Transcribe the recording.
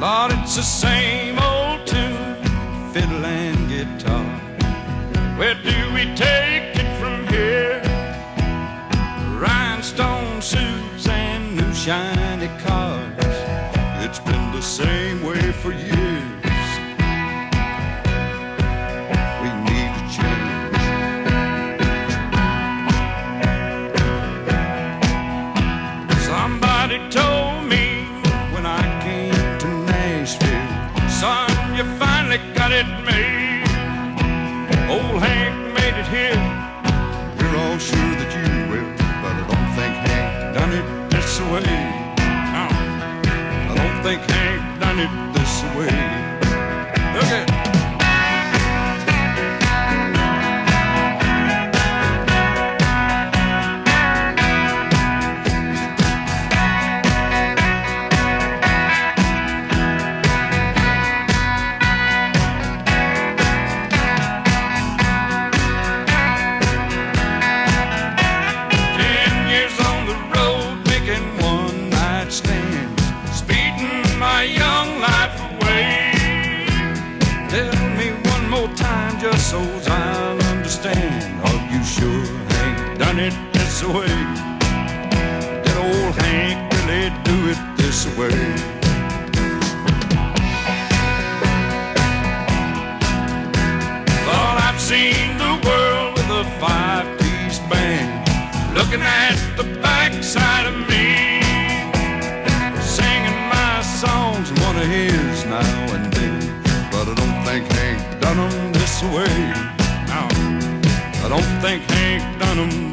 Lord, it's the same old tune, fiddle and guitar. Where do we take it from here? Rhinestone suits and new shiny got it made. Old Hank made it here. We're all sure that you will, but I don't think Hank done it this way. No, I don't think Hank done it this way. Look at. Tell me one more time, just so I'll understand. Are you sure Hank done it this way? Did old Hank really do it this way? Thought I've seen the world with a five-piece band looking at the backside of me, singing my songs, one of his now and I don't think Hank done 'em this way. No, I don't think Hank done 'em